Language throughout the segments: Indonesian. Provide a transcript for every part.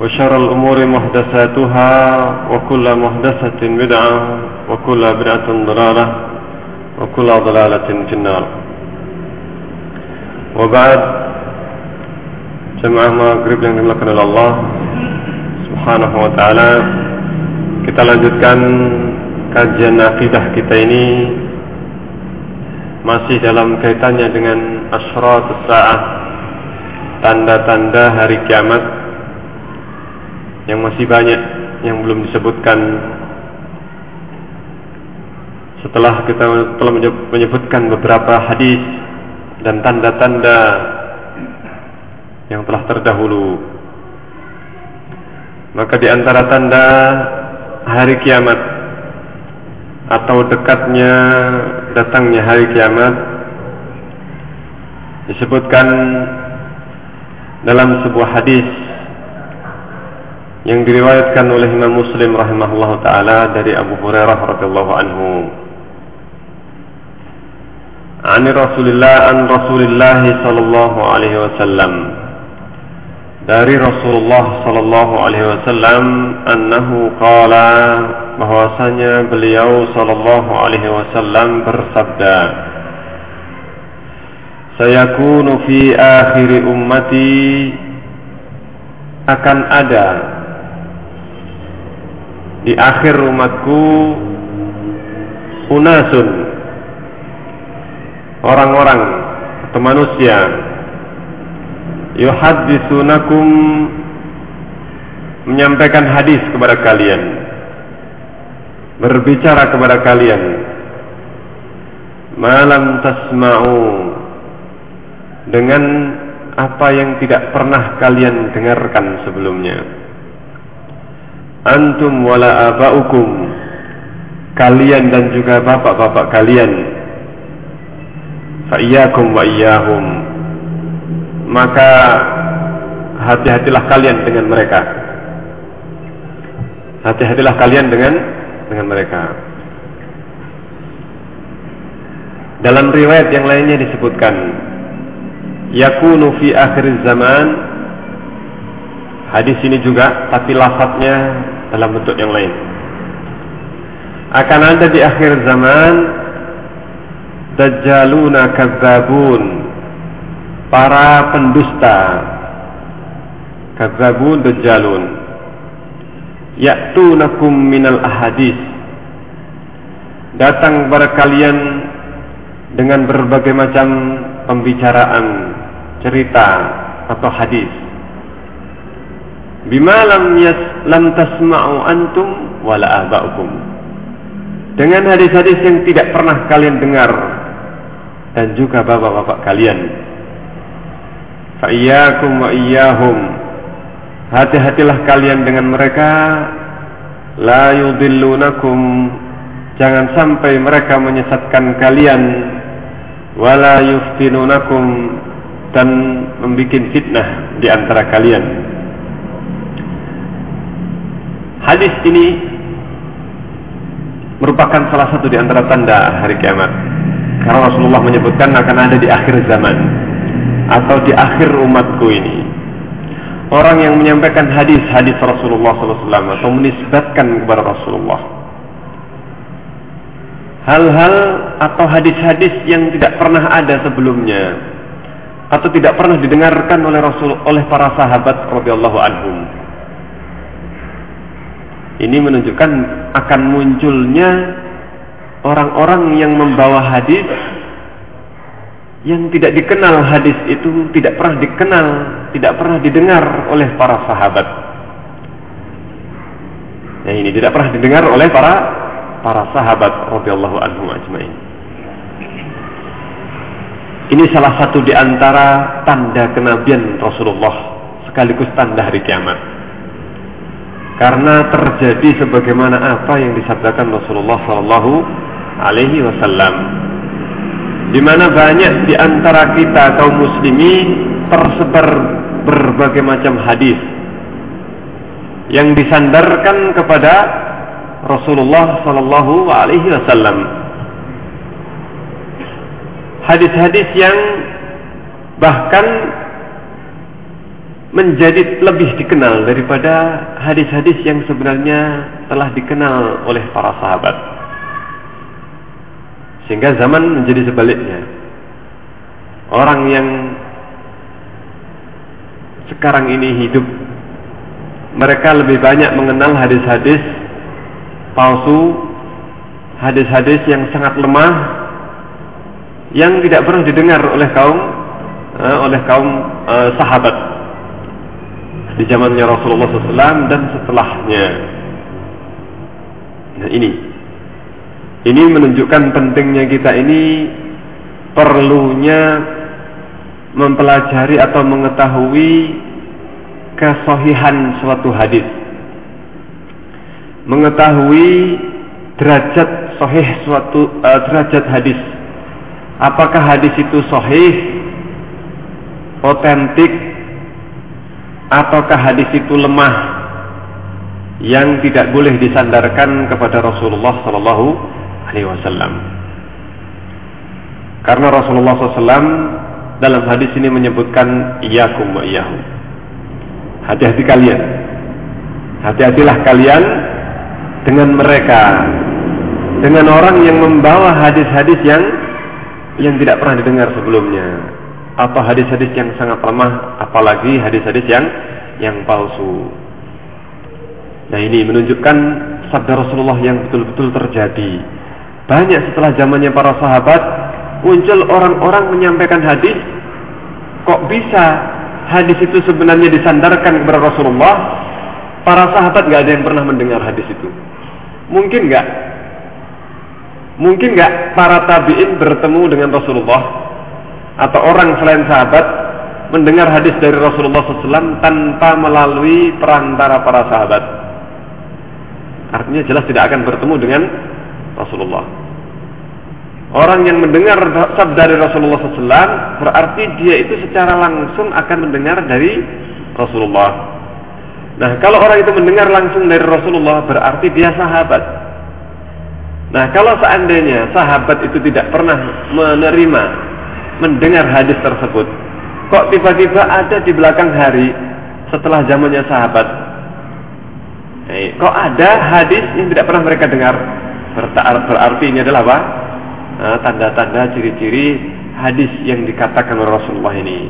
وشر الأمور محدثاتها وكل محدثة بدعة وكل بدعة ضلالة وكل ضلالة في النار وبعد jemaah maghrib yang dimuliakan oleh Allah Subhanahu wa taala kita lanjutkan kajian akidah kita ini masih dalam kaitannya dengan asrat saat tanda-tanda hari kiamat yang masih banyak yang belum disebutkan. Setelah kita telah menyebutkan beberapa hadis dan tanda-tanda yang telah terdahulu. Maka di antara tanda hari kiamat atau dekatnya datangnya hari kiamat disebutkan dalam sebuah hadis yang diriwayatkan oleh Imam Muslim rahimahullah taala dari Abu Hurairah radhiyallahu anhu. An Rasulillah an Rasulillah sallallahu alaihi wasallam dari Rasulullah sallallahu alaihi wasallam annahu qala bahwasanya beliau sallallahu alaihi wasallam bersabda saya Sayakunu fi akhir ummati akan ada di akhir umatku unasun. Orang-orang atau manusia yuhadditsunakum menyampaikan hadis kepada kalian. Berbicara kepada kalian. Malam tasma'u dengan apa yang tidak pernah kalian dengarkan sebelumnya antum wala abaukum kalian dan juga bapak-bapak kalian fa iyyakum wa iyyahum maka hati-hatilah kalian dengan mereka. Hati-hatilah kalian dengan dengan mereka. Dalam riwayat yang lainnya disebutkan yakunu fi akhir zaman hadis ini juga tapi lafadznya dalam bentuk yang lain. Akan ada di akhir zaman dajjaluna kadzabun para pendusta. Kadzabun dajjalun. Ya'tunakum minal ahadis. Datang kepada kalian dengan berbagai macam pembicaraan cerita atau hadis bima lam yas lam tasma'u antum wala aba'ukum. Dengan hadis-hadis yang tidak pernah kalian dengar dan juga bapak-bapak kalian. Fa'iyyakum wa iyyahum. Hati-hatilah kalian dengan mereka. La yudillunakum Jangan sampai mereka menyesatkan kalian. Wala yuftinunakum. Dan membuat fitnah di antara kalian Hadis ini merupakan salah satu di antara tanda hari kiamat. Karena Rasulullah menyebutkan akan ada di akhir zaman atau di akhir umatku ini. Orang yang menyampaikan hadis-hadis Rasulullah SAW atau menisbatkan kepada Rasulullah. Hal-hal atau hadis-hadis yang tidak pernah ada sebelumnya atau tidak pernah didengarkan oleh Rasul oleh para sahabat radhiyallahu anhum ini menunjukkan akan munculnya orang-orang yang membawa hadis yang tidak dikenal hadis itu tidak pernah dikenal, tidak pernah didengar oleh para sahabat. Nah ini tidak pernah didengar oleh para para sahabat radhiyallahu anhum ajmain. Ini salah satu di antara tanda kenabian Rasulullah sekaligus tanda hari kiamat. Karena terjadi sebagaimana apa yang disabdakan Rasulullah sallallahu alaihi wasallam. Di mana banyak di antara kita kaum muslimin tersebar berbagai macam hadis yang disandarkan kepada Rasulullah sallallahu alaihi wasallam. Hadis-hadis yang bahkan menjadi lebih dikenal daripada hadis-hadis yang sebenarnya telah dikenal oleh para sahabat. Sehingga zaman menjadi sebaliknya. Orang yang sekarang ini hidup mereka lebih banyak mengenal hadis-hadis palsu, hadis-hadis yang sangat lemah, yang tidak pernah didengar oleh kaum uh, oleh kaum uh, sahabat di zamannya Rasulullah SAW dan setelahnya. Nah ini, ini menunjukkan pentingnya kita ini perlunya mempelajari atau mengetahui kesohihan suatu hadis mengetahui derajat sahih suatu uh, derajat hadis. Apakah hadis itu sahih, otentik, ataukah hadis itu lemah yang tidak boleh disandarkan kepada Rasulullah Sallallahu Alaihi Wasallam. Karena Rasulullah SAW dalam hadis ini menyebutkan iyakum wa iyahu. Hati-hati kalian. Hati-hatilah kalian dengan mereka dengan orang yang membawa hadis-hadis yang yang tidak pernah didengar sebelumnya atau hadis-hadis yang sangat lemah apalagi hadis-hadis yang yang palsu. Nah ini menunjukkan sabda Rasulullah yang betul-betul terjadi. Banyak setelah zamannya para sahabat muncul orang-orang menyampaikan hadis kok bisa hadis itu sebenarnya disandarkan kepada Rasulullah? Para sahabat gak ada yang pernah mendengar hadis itu. Mungkin nggak? Mungkin nggak para tabiin bertemu dengan Rasulullah atau orang selain sahabat mendengar hadis dari Rasulullah SAW tanpa melalui perantara para sahabat? Artinya jelas tidak akan bertemu dengan Rasulullah. Orang yang mendengar sabda dari Rasulullah SAW berarti dia itu secara langsung akan mendengar dari Rasulullah. Nah, kalau orang itu mendengar langsung dari Rasulullah berarti dia sahabat. Nah, kalau seandainya sahabat itu tidak pernah menerima mendengar hadis tersebut, kok tiba-tiba ada di belakang hari setelah zamannya sahabat, eh, kok ada hadis yang tidak pernah mereka dengar? Berarti ini adalah apa? Nah, tanda-tanda ciri-ciri hadis yang dikatakan oleh Rasulullah ini,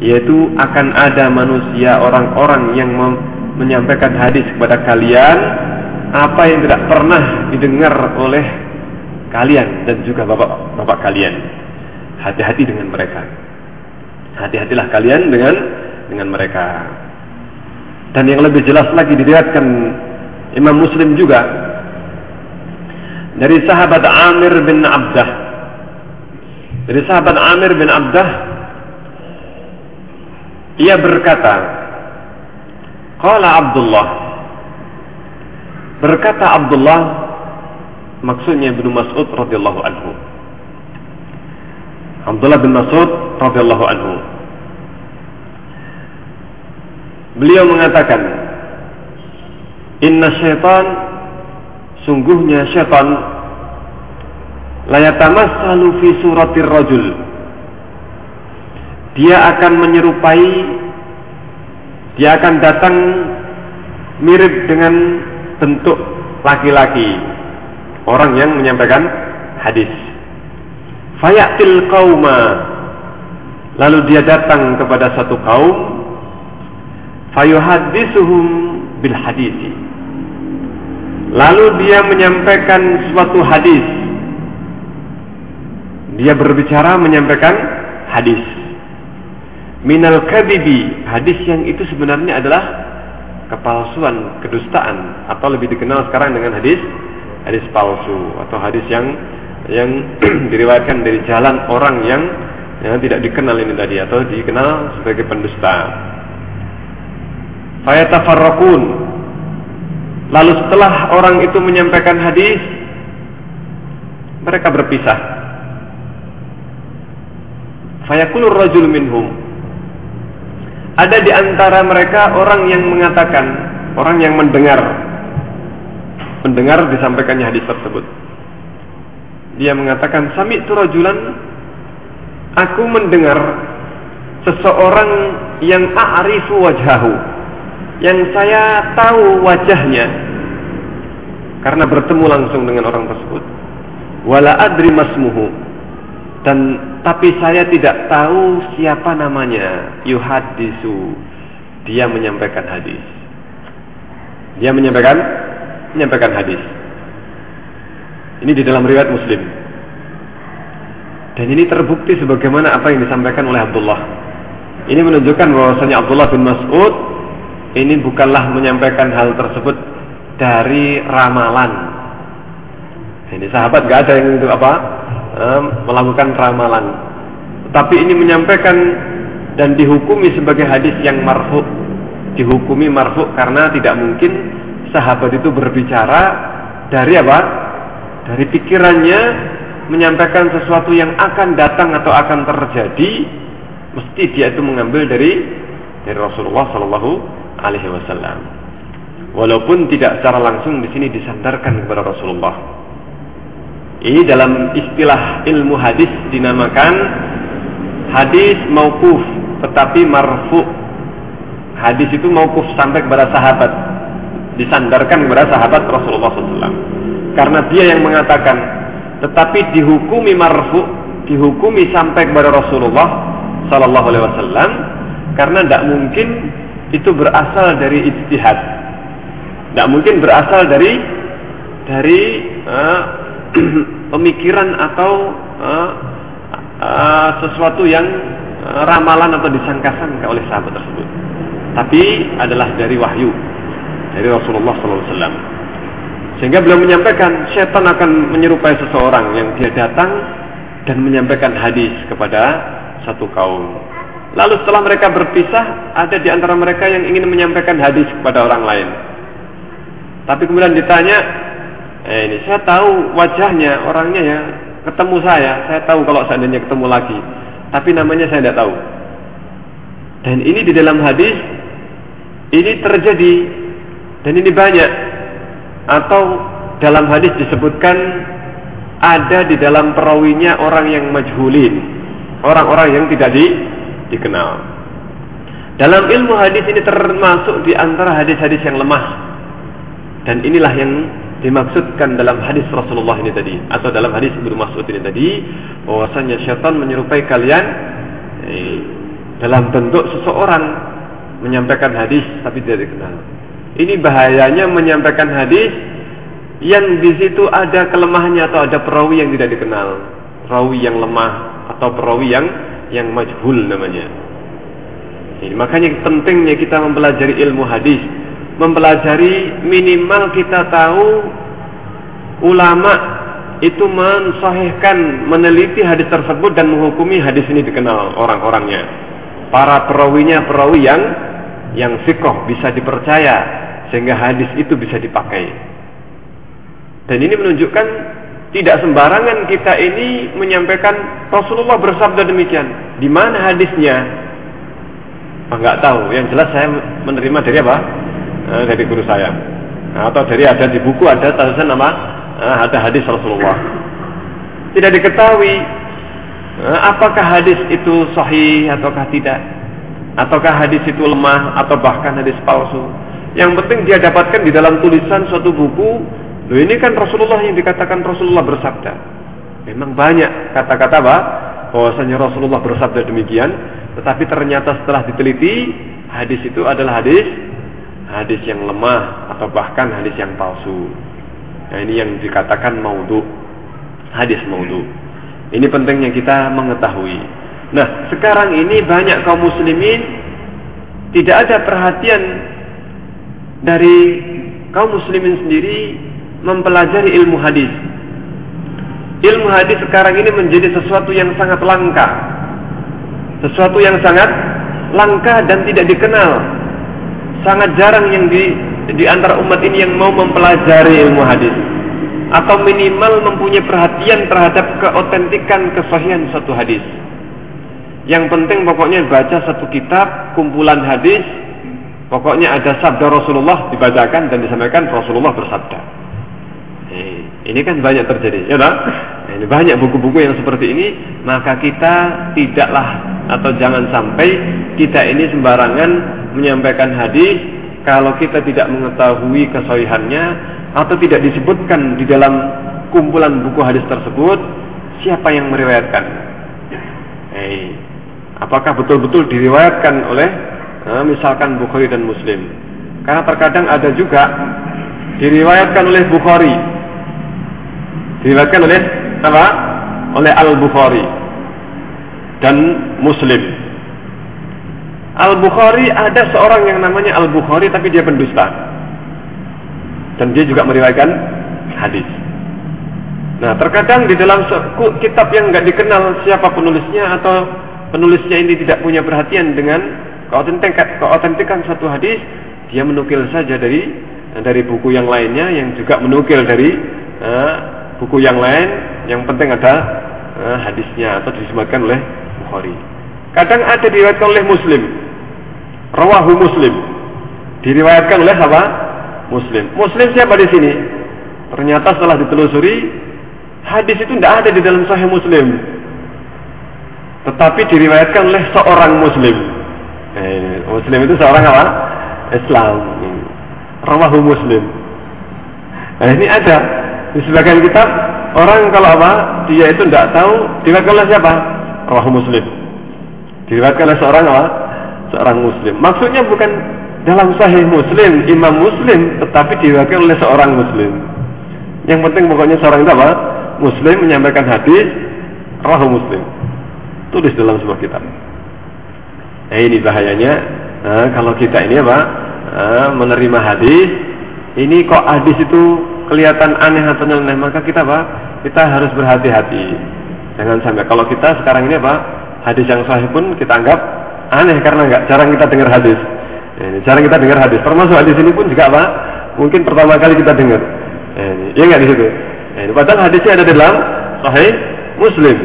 yaitu akan ada manusia orang-orang yang menyampaikan hadis kepada kalian apa yang tidak pernah didengar oleh kalian dan juga bapak-bapak kalian. Hati-hati dengan mereka. Hati-hatilah kalian dengan dengan mereka. Dan yang lebih jelas lagi diriatkan Imam Muslim juga dari sahabat Amir bin Abdah. Dari sahabat Amir bin Abdah ia berkata, Qala Abdullah Berkata Abdullah maksudnya Ibnu Mas'ud radhiyallahu anhu. Abdullah bin Mas'ud radhiyallahu anhu. Beliau mengatakan, "Inna syaitan sungguhnya syaitan layatamassalu fi suratir rajul." Dia akan menyerupai dia akan datang mirip dengan bentuk laki-laki orang yang menyampaikan hadis fayatil qauma. Lalu dia datang kepada satu kaum. Fayuhadisuhum bil hadisi. Lalu dia menyampaikan suatu hadis. Dia berbicara menyampaikan hadis. Minal kadibi, hadis yang itu sebenarnya adalah kepalsuan, kedustaan atau lebih dikenal sekarang dengan hadis hadis palsu atau hadis yang yang diriwayatkan dari jalan orang yang yang tidak dikenal ini tadi atau dikenal sebagai pendusta. Fayatafarraqun. Lalu setelah orang itu menyampaikan hadis, mereka berpisah. Fayakulur rajul minhum. Ada di antara mereka orang yang mengatakan, orang yang mendengar mendengar disampaikannya hadis tersebut. Dia mengatakan, "Sami itu rajulan aku mendengar seseorang yang a'rifu wajhahu, yang saya tahu wajahnya karena bertemu langsung dengan orang tersebut. Wala adri masmuhu dan tapi saya tidak tahu siapa namanya. Yuhadisu. Dia menyampaikan hadis. Dia menyampaikan menyampaikan hadis. Ini di dalam riwayat Muslim. Dan ini terbukti sebagaimana apa yang disampaikan oleh Abdullah. Ini menunjukkan bahwasanya Abdullah bin Mas'ud ini bukanlah menyampaikan hal tersebut dari ramalan. Ini sahabat gak ada yang itu apa melakukan ramalan. Tapi ini menyampaikan dan dihukumi sebagai hadis yang marfu. Dihukumi marfu karena tidak mungkin sahabat itu berbicara dari apa? Dari pikirannya menyampaikan sesuatu yang akan datang atau akan terjadi, mesti dia itu mengambil dari dari Rasulullah Shallallahu Alaihi Wasallam. Walaupun tidak secara langsung di sini disandarkan kepada Rasulullah. Ini dalam istilah ilmu hadis dinamakan hadis maukuf, tetapi marfu. Hadis itu maukuf sampai kepada sahabat disandarkan kepada sahabat Rasulullah SAW. Karena dia yang mengatakan, tetapi dihukumi marfu, dihukumi sampai kepada Rasulullah Sallallahu Alaihi Wasallam, karena tidak mungkin itu berasal dari ijtihad, tidak mungkin berasal dari dari uh, pemikiran atau uh, uh, sesuatu yang uh, ramalan atau disangkakan oleh sahabat tersebut, tapi adalah dari wahyu dari Rasulullah SAW. Sehingga beliau menyampaikan setan akan menyerupai seseorang yang dia datang dan menyampaikan hadis kepada satu kaum. Lalu setelah mereka berpisah, ada di antara mereka yang ingin menyampaikan hadis kepada orang lain. Tapi kemudian ditanya, eh ini saya tahu wajahnya orangnya ya, ketemu saya, saya tahu kalau seandainya ketemu lagi. Tapi namanya saya tidak tahu. Dan ini di dalam hadis ini terjadi dan ini banyak atau dalam hadis disebutkan ada di dalam perawinya orang yang majhulin, orang-orang yang tidak di, dikenal. Dalam ilmu hadis ini termasuk di antara hadis-hadis yang lemah. Dan inilah yang dimaksudkan dalam hadis Rasulullah ini tadi atau dalam hadis Ibnu Mas'ud ini tadi bahwasanya syaitan menyerupai kalian eh, dalam bentuk seseorang menyampaikan hadis tapi tidak dikenal. Ini bahayanya menyampaikan hadis yang di situ ada kelemahannya atau ada perawi yang tidak dikenal, perawi yang lemah atau perawi yang yang majhul namanya. Ini makanya pentingnya kita mempelajari ilmu hadis, mempelajari minimal kita tahu ulama itu mensahihkan, meneliti hadis tersebut dan menghukumi hadis ini dikenal orang-orangnya. Para perawinya perawi yang yang fikoh bisa dipercaya sehingga hadis itu bisa dipakai. Dan ini menunjukkan tidak sembarangan kita ini menyampaikan Rasulullah bersabda demikian. Di mana hadisnya? Ah, nggak tahu. Yang jelas saya menerima dari apa? Eh, dari guru saya. Nah, atau dari ada di buku ada tulisan nama ada hadis Rasulullah. Tidak diketahui apakah hadis itu sahih ataukah tidak. Ataukah hadis itu lemah atau bahkan hadis palsu. Yang penting dia dapatkan di dalam tulisan suatu buku. Loh ini kan Rasulullah yang dikatakan Rasulullah bersabda. Memang banyak kata-kata apa? Bahwasanya Rasulullah bersabda demikian. Tetapi ternyata setelah diteliti, hadis itu adalah hadis hadis yang lemah atau bahkan hadis yang palsu. Nah ini yang dikatakan maudhu. Hadis maudhu. Ini pentingnya kita mengetahui. Nah, sekarang ini banyak kaum muslimin tidak ada perhatian dari kaum muslimin sendiri mempelajari ilmu hadis. Ilmu hadis sekarang ini menjadi sesuatu yang sangat langka. Sesuatu yang sangat langka dan tidak dikenal. Sangat jarang yang di di antara umat ini yang mau mempelajari ilmu hadis atau minimal mempunyai perhatian terhadap keotentikan kesahihan satu hadis. Yang penting pokoknya baca satu kitab, kumpulan hadis, pokoknya ada sabda Rasulullah dibacakan dan disampaikan Rasulullah bersabda. Eh, ini kan banyak terjadi, ya? Nah, ini banyak buku-buku yang seperti ini, maka kita tidaklah atau jangan sampai kita ini sembarangan menyampaikan hadis kalau kita tidak mengetahui kesahihannya atau tidak disebutkan di dalam kumpulan buku hadis tersebut siapa yang meriwayatkan. Hey, apakah betul-betul diriwayatkan oleh eh, misalkan Bukhari dan Muslim? Karena terkadang ada juga diriwayatkan oleh Bukhari, diriwayatkan oleh apa? Oleh Al Bukhari dan Muslim. Al Bukhari ada seorang yang namanya Al Bukhari tapi dia pendusta dan dia juga meriwayatkan hadis. Nah, terkadang di dalam kitab yang nggak dikenal siapa penulisnya atau penulisnya ini tidak punya perhatian dengan keotentikan, keotentikan satu hadis, dia menukil saja dari dari buku yang lainnya yang juga menukil dari uh, buku yang lain. Yang penting ada uh, hadisnya atau disebutkan oleh Bukhari. Kadang ada diriwayatkan oleh Muslim, rawahu Muslim, diriwayatkan oleh apa? Muslim. Muslim siapa di sini? Ternyata setelah ditelusuri, hadis itu tidak ada di dalam Sahih Muslim. Tetapi diriwayatkan oleh seorang Muslim. Eh, Muslim itu seorang apa? Islam. Rawahu Muslim. Nah ini ada di sebagian kitab orang kalau apa dia itu tidak tahu diriwayatkan oleh siapa? Rawahu Muslim. Diriwayatkan oleh seorang apa? Seorang Muslim. Maksudnya bukan dalam sahih muslim imam muslim tetapi diwakil oleh seorang muslim yang penting pokoknya seorang itu apa muslim menyampaikan hadis rahu muslim tulis dalam sebuah kitab nah ini bahayanya nah, kalau kita ini apa nah, menerima hadis ini kok hadis itu kelihatan aneh atau nyeleneh maka kita apa kita harus berhati-hati jangan sampai kalau kita sekarang ini apa hadis yang sahih pun kita anggap aneh karena nggak jarang kita dengar hadis ini cara kita dengar hadis. Termasuk hadis ini pun juga apa? Mungkin pertama kali kita dengar. Ini, ya nggak di situ. Ini padahal hadisnya ada dalam Sahih Muslim.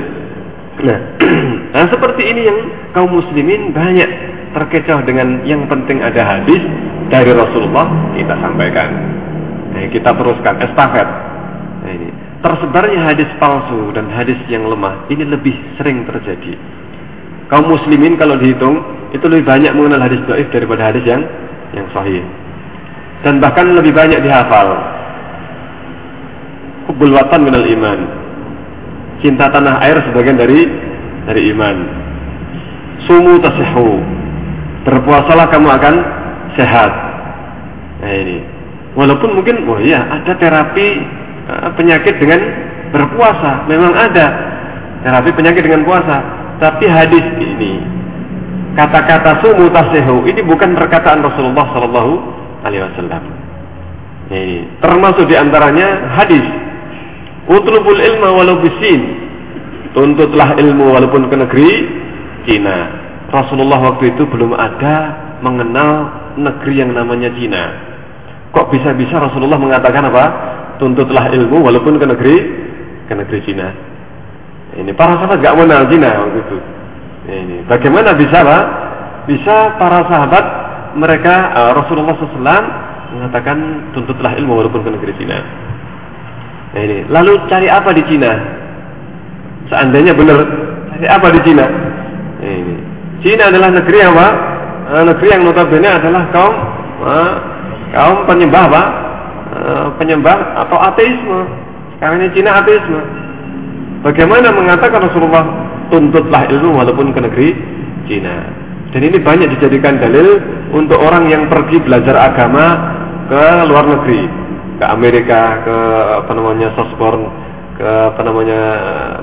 Nah, nah, seperti ini yang kaum muslimin banyak terkecoh dengan yang penting ada hadis dari Rasulullah kita sampaikan. Nah, kita teruskan estafet. Nah, ini tersebarnya hadis palsu dan hadis yang lemah ini lebih sering terjadi kaum muslimin kalau dihitung itu lebih banyak mengenal hadis dhaif daripada hadis yang yang sahih. Dan bahkan lebih banyak dihafal. Hubbul watan iman. Cinta tanah air sebagian dari dari iman. Sumu tasihu. Berpuasalah kamu akan sehat. Nah ini. Walaupun mungkin, oh iya ada terapi uh, penyakit dengan berpuasa. Memang ada terapi penyakit dengan puasa tapi hadis ini kata-kata sumu tasehu ini bukan perkataan Rasulullah Sallallahu Alaihi Wasallam. Ini termasuk di antaranya hadis. Utlubul ilma walau bisin. Tuntutlah ilmu walaupun ke negeri Cina. Rasulullah waktu itu belum ada mengenal negeri yang namanya Cina. Kok bisa-bisa Rasulullah mengatakan apa? Tuntutlah ilmu walaupun ke negeri ke negeri Cina. Ini para sahabat gak mengenal zina waktu itu. Ini bagaimana bisa pak? Bisa para sahabat mereka uh, Rasulullah SAW mengatakan tuntutlah ilmu walaupun ke negeri Cina. Nah ini lalu cari apa di Cina? Seandainya benar apa di Cina? Ini Cina adalah negeri apa? Uh, negeri yang notabene adalah kaum uh, kaum penyembah apa? Uh, penyembah atau ateisme. Sekarang ini Cina ateisme. Bagaimana mengatakan Rasulullah tuntutlah ilmu walaupun ke negeri Cina. Dan ini banyak dijadikan dalil untuk orang yang pergi belajar agama ke luar negeri, ke Amerika, ke apa namanya ke apa namanya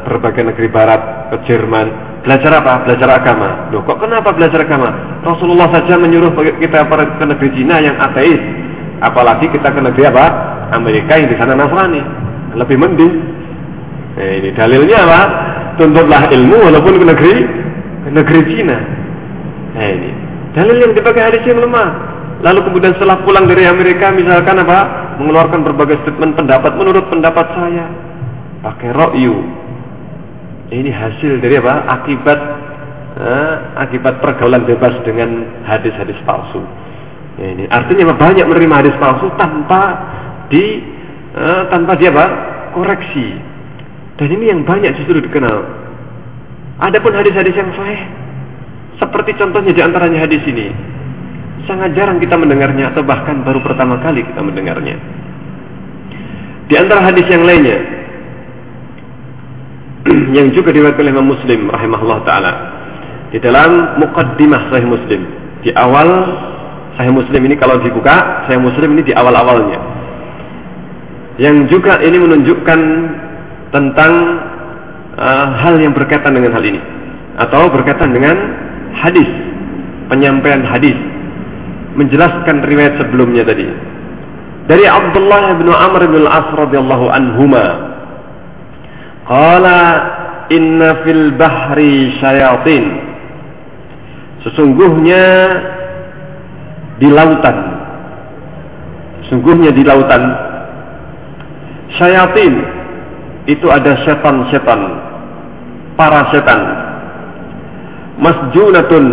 berbagai negeri barat, ke Jerman, belajar apa? Belajar agama. Loh, kok kenapa belajar agama? Rasulullah saja menyuruh kita ke negeri Cina yang ateis, apalagi kita ke negeri apa? Amerika yang di sana Nasrani. Lebih mending. Nah, ini dalilnya apa? Tuntutlah ilmu walaupun ke negeri ke negeri Cina. Nah, ini dalil yang dipakai hadis yang lemah. Lalu kemudian setelah pulang dari Amerika misalkan apa? Mengeluarkan berbagai statement pendapat menurut pendapat saya pakai rokyu. Ini hasil dari apa? Akibat eh, akibat pergaulan bebas dengan hadis-hadis palsu. Ini artinya banyak menerima hadis palsu tanpa di eh, tanpa dia apa? koreksi. Dan ini yang banyak justru dikenal. Adapun hadis-hadis yang sahih seperti contohnya di antaranya hadis ini sangat jarang kita mendengarnya atau bahkan baru pertama kali kita mendengarnya. Di antara hadis yang lainnya yang juga diriwayatkan oleh Imam Muslim rahimahullah taala. Di dalam muqaddimah Sahih Muslim. Di awal Sahih Muslim ini kalau dibuka Sahih Muslim ini di awal-awalnya. Yang juga ini menunjukkan tentang uh, hal yang berkaitan dengan hal ini. Atau berkaitan dengan hadis penyampaian hadis. Menjelaskan riwayat sebelumnya tadi. Dari Abdullah bin Amr bin Al-As radhiyallahu Qala inna fil bahri syayatin. Sesungguhnya di lautan. Sesungguhnya di lautan syayatin itu ada setan-setan, para setan. Masjunatun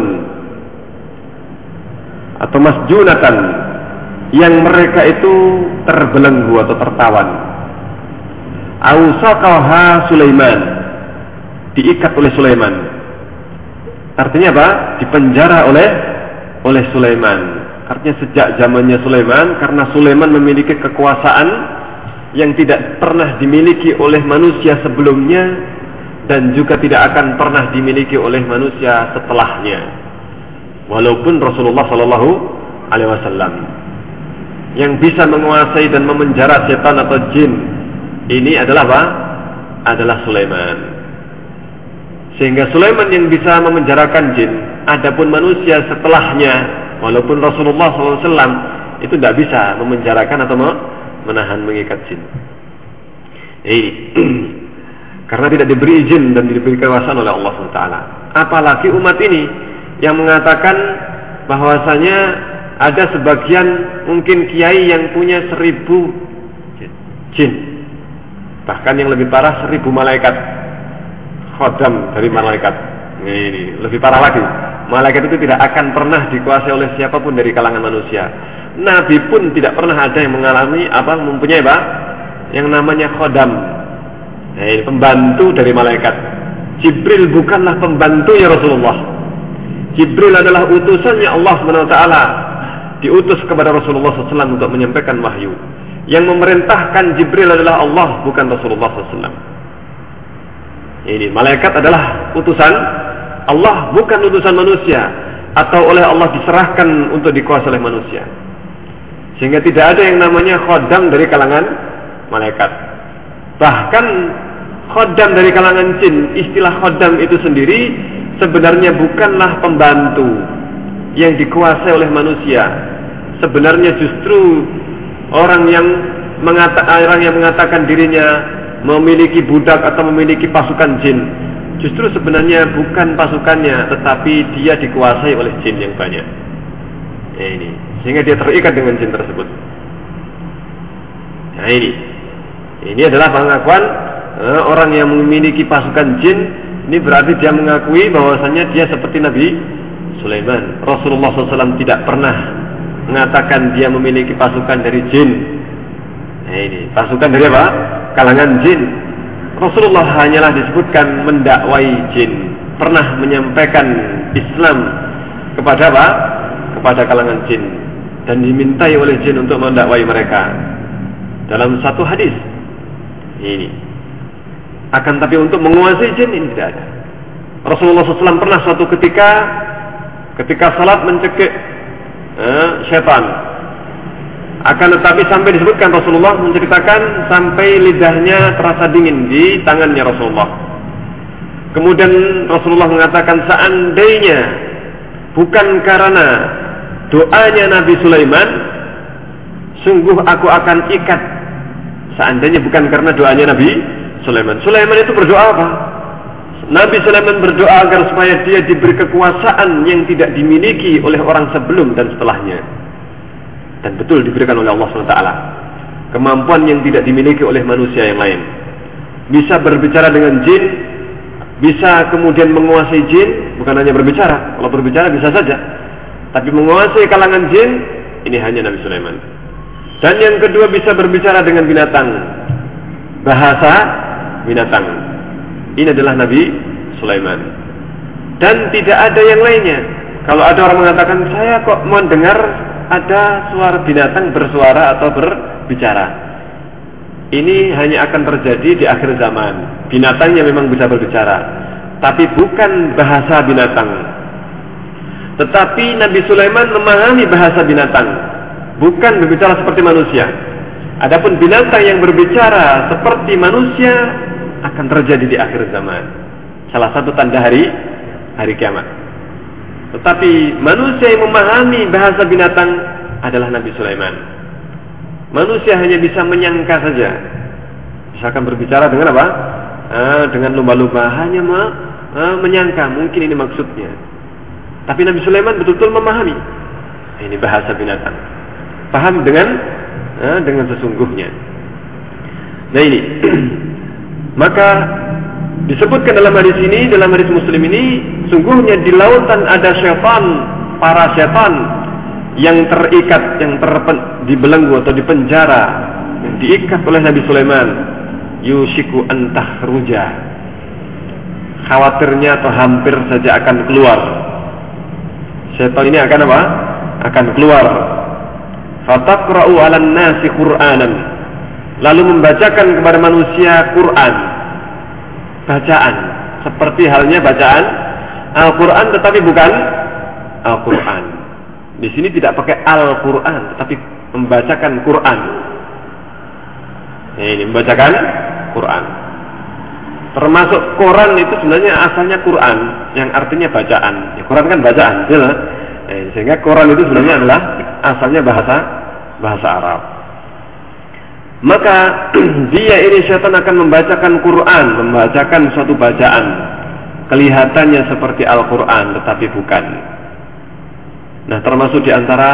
atau masjunatan yang mereka itu terbelenggu atau tertawan Ausaqaha Sulaiman diikat oleh Sulaiman. Artinya apa? Dipenjara oleh oleh Sulaiman. Artinya sejak zamannya Sulaiman karena Sulaiman memiliki kekuasaan yang tidak pernah dimiliki oleh manusia sebelumnya dan juga tidak akan pernah dimiliki oleh manusia setelahnya. Walaupun Rasulullah Shallallahu Alaihi Wasallam yang bisa menguasai dan memenjara setan atau jin ini adalah apa? Adalah Sulaiman. Sehingga Sulaiman yang bisa memenjarakan jin. Adapun manusia setelahnya, walaupun Rasulullah SAW itu tidak bisa memenjarakan atau menahan mengikat jin. Ini karena tidak diberi izin dan diberi kekuasaan oleh Allah SWT. Apalagi umat ini yang mengatakan bahwasanya ada sebagian mungkin kiai yang punya seribu jin Bahkan yang lebih parah seribu malaikat khodam dari malaikat. Ini lebih parah lagi. Malaikat itu tidak akan pernah dikuasai oleh siapa pun dari kalangan manusia. Nabi pun tidak pernah ada yang mengalami apa mempunyai apa yang namanya khodam. Nah, ini pembantu dari malaikat. Jibril bukanlah pembantunya Rasulullah. Jibril adalah utusannya Allah SWT diutus kepada Rasulullah SAW untuk menyampaikan wahyu. Yang memerintahkan Jibril adalah Allah bukan Rasulullah SAW. Ini malaikat adalah utusan Allah bukan utusan manusia atau oleh Allah diserahkan untuk dikuasai oleh manusia. Sehingga tidak ada yang namanya khodam dari kalangan malaikat. Bahkan khodam dari kalangan jin, istilah khodam itu sendiri sebenarnya bukanlah pembantu yang dikuasai oleh manusia. Sebenarnya justru orang yang mengata, orang yang mengatakan dirinya memiliki budak atau memiliki pasukan jin justru sebenarnya bukan pasukannya tetapi dia dikuasai oleh jin yang banyak. Ya ini. Sehingga dia terikat dengan jin tersebut. Nah ini. Ini adalah pengakuan eh, orang yang memiliki pasukan jin. Ini berarti dia mengakui bahwasanya dia seperti Nabi Sulaiman. Rasulullah SAW tidak pernah mengatakan dia memiliki pasukan dari jin. Nah ini pasukan dari apa? Kalangan jin. Rasulullah hanyalah disebutkan mendakwai jin, pernah menyampaikan Islam kepada apa? Kepada kalangan jin dan dimintai oleh jin untuk mendakwai mereka dalam satu hadis. Ini. Akan tapi untuk menguasai jin ini tidak ada. Rasulullah SAW pernah suatu ketika ketika salat mencekik eh, setan Akan tetapi sampai disebutkan Rasulullah menceritakan sampai lidahnya terasa dingin di tangannya Rasulullah. Kemudian Rasulullah mengatakan seandainya bukan karena doanya Nabi Sulaiman, sungguh aku akan ikat. Seandainya bukan karena doanya Nabi Sulaiman. Sulaiman itu berdoa apa? Nabi Sulaiman berdoa agar supaya dia diberi kekuasaan yang tidak dimiliki oleh orang sebelum dan setelahnya. Dan betul diberikan oleh Allah SWT kemampuan yang tidak dimiliki oleh manusia yang lain. Bisa berbicara dengan jin bisa kemudian menguasai jin bukan hanya berbicara. Kalau berbicara bisa saja. Tapi menguasai kalangan jin ini hanya Nabi Sulaiman. Dan yang kedua bisa berbicara dengan binatang. Bahasa binatang ini adalah Nabi Sulaiman dan tidak ada yang lainnya kalau ada orang mengatakan saya kok mau dengar ada suara binatang bersuara atau berbicara. Ini hanya akan terjadi di akhir zaman. Binatang yang memang bisa berbicara, tapi bukan bahasa binatang. Tetapi Nabi Sulaiman memahami bahasa binatang, bukan berbicara seperti manusia. Adapun binatang yang berbicara seperti manusia akan terjadi di akhir zaman. Salah satu tanda hari hari kiamat. Tetapi manusia yang memahami bahasa binatang adalah Nabi Sulaiman. Manusia hanya bisa menyangka saja. Misalkan berbicara dengan apa? Ah, dengan lumba-lumba hanya ah, menyangka mungkin ini maksudnya. Tapi Nabi Sulaiman betul-betul memahami. Ini bahasa binatang. Paham dengan ah, dengan sesungguhnya. Nah ini. Maka disebutkan dalam hadis ini, dalam hadis Muslim ini Sungguhnya di lautan ada syaitan, para syaitan yang terikat, yang terpen, dibelenggu atau dipenjara, diikat oleh Nabi Sulaiman. Yushiku antah ruja. Khawatirnya atau hampir saja akan keluar. Syaitan ini akan apa? Akan keluar. Fatakra'u 'alan nasi Qur'anan. Lalu membacakan kepada manusia Quran. Bacaan. Seperti halnya bacaan Al-Quran tetapi bukan Al-Quran. Di sini tidak pakai Al-Quran, tetapi membacakan Quran. Ini membacakan Quran. Termasuk Quran itu sebenarnya asalnya Quran, yang artinya bacaan. Ya, Quran kan bacaan, jelas. Eh, sehingga Quran itu sebenarnya adalah asalnya bahasa bahasa Arab. Maka dia ini syaitan akan membacakan Quran, membacakan suatu bacaan kelihatannya seperti Al-Quran tetapi bukan. Nah termasuk di antara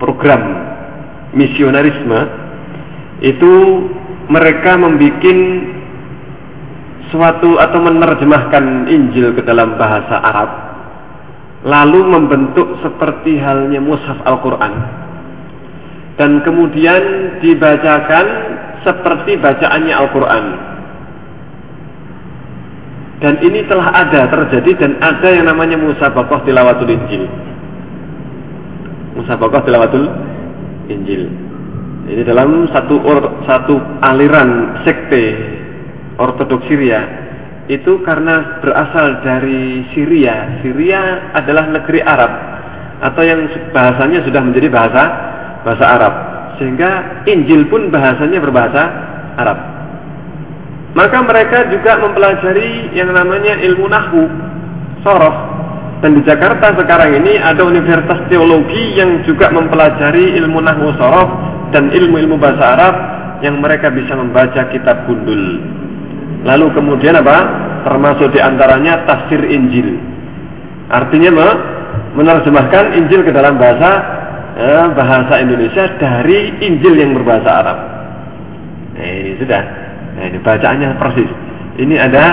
program misionarisme itu mereka membuat suatu atau menerjemahkan Injil ke dalam bahasa Arab lalu membentuk seperti halnya mushaf Al-Quran dan kemudian dibacakan seperti bacaannya Al-Quran dan ini telah ada terjadi dan ada yang namanya musabaqah tilawatul Injil. Musabaqah tilawatul Injil. Ini dalam satu or, satu aliran sekte Ortodoks Syria itu karena berasal dari Syria. Syria adalah negeri Arab atau yang bahasanya sudah menjadi bahasa bahasa Arab. Sehingga Injil pun bahasanya berbahasa Arab. Maka mereka juga mempelajari yang namanya ilmu nahwu, sorof. Dan di Jakarta sekarang ini ada universitas teologi yang juga mempelajari ilmu nahwu sorof dan ilmu-ilmu bahasa Arab yang mereka bisa membaca kitab gundul. Lalu kemudian apa? Termasuk di antaranya tafsir Injil. Artinya menerjemahkan Injil ke dalam bahasa eh, bahasa Indonesia dari Injil yang berbahasa Arab. Nah, ini sudah Nah, ini bacaannya persis. Ini ada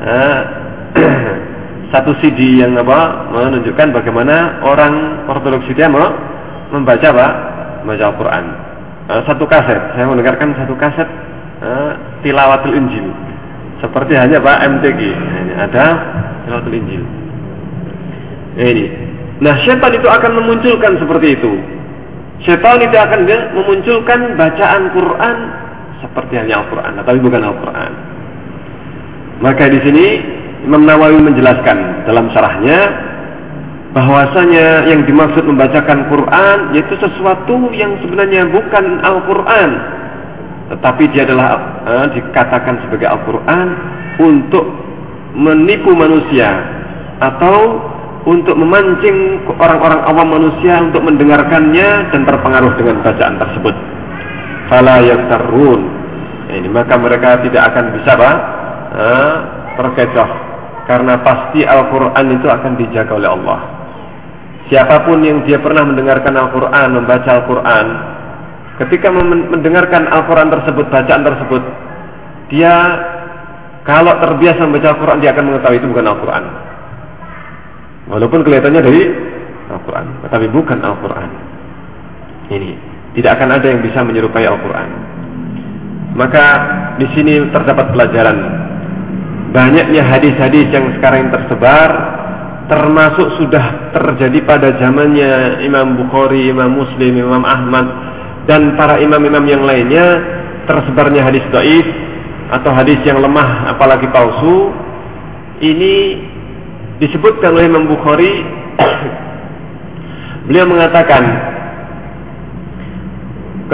uh, satu CD yang apa menunjukkan bagaimana orang Ortodoks dia mau membaca apa? Membaca Al-Quran. Uh, satu kaset, saya mendengarkan satu kaset uh, tilawatul Injil. Seperti hanya Pak MTG. Nah, ini ada tilawatul Injil. Nah, ini. Nah, syaitan itu akan memunculkan seperti itu. Syaitan itu akan memunculkan bacaan Quran seperti hanya Al-Quran, tapi bukan Al-Quran. Maka di sini Imam Nawawi menjelaskan dalam syarahnya bahwasanya yang dimaksud membacakan Quran yaitu sesuatu yang sebenarnya bukan Al-Quran tetapi dia adalah eh, dikatakan sebagai Al-Quran untuk menipu manusia atau untuk memancing orang-orang awam manusia untuk mendengarkannya dan terpengaruh dengan bacaan tersebut. Fala yaktarun. Ini maka mereka tidak akan bisa apa? Terkecoh karena pasti Al-Qur'an itu akan dijaga oleh Allah. Siapa pun yang dia pernah mendengarkan Al-Qur'an, membaca Al-Qur'an, ketika mendengarkan Al-Qur'an tersebut, bacaan tersebut, dia kalau terbiasa membaca Al-Quran dia akan mengetahui itu bukan Al-Quran. Walaupun kelihatannya dari Al-Quran, tetapi bukan Al-Quran. Ini tidak akan ada yang bisa menyerupai Al-Quran. Maka di sini terdapat pelajaran banyaknya hadis-hadis yang sekarang tersebar termasuk sudah terjadi pada zamannya Imam Bukhari, Imam Muslim, Imam Ahmad dan para imam-imam yang lainnya tersebarnya hadis dhaif atau hadis yang lemah apalagi palsu ini disebutkan oleh Imam Bukhari beliau mengatakan